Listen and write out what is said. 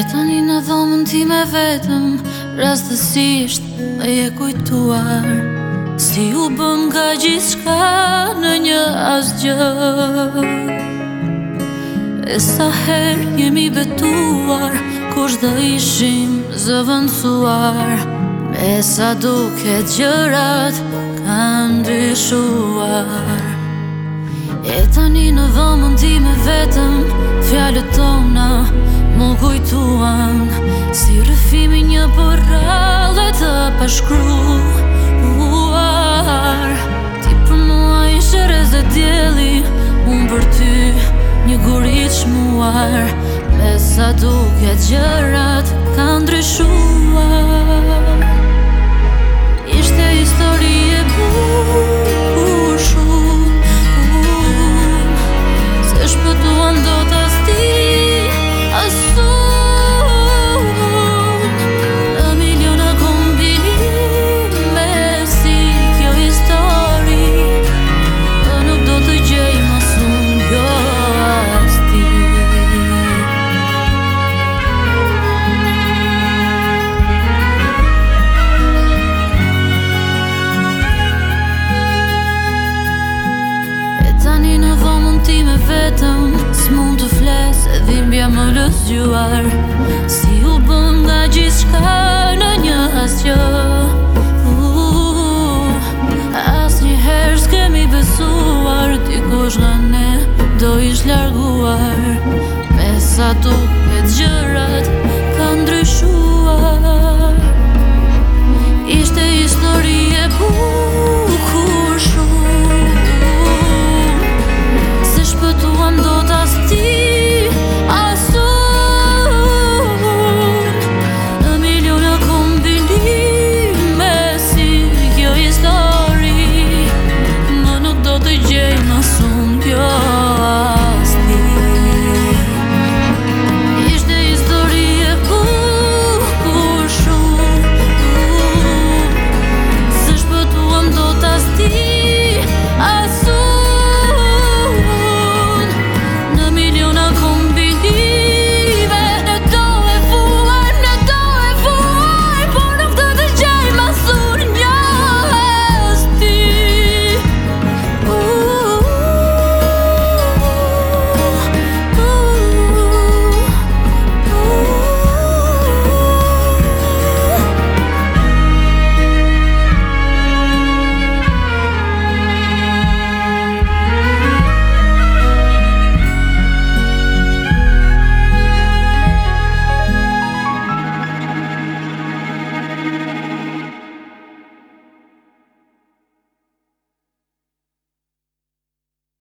Jetoni në dhomën ti me vetëm Rastësisht me je kujtuar Si u bëm nga gjithë shka në një asgjë E sa herë jemi betuar Kur dhe ishim zëvëndësuar E sa duke gjërat kanë dyshuar E tani në dhomën ti me vetëm Fjallët tona Më kujtuan Si rëfimi një përrele të pashkru Uar Ti për mua i shërez e djeli Unë për ty Një gurit shmuar Besa duke gjërat Kanë dryshuar Se dhimbja më lëzgjuar Si u bëm nga gjithë shka në një asjo As një herë s'kemi besuar Ti kosh nga ne do ish larguar Me sa tu e gjërat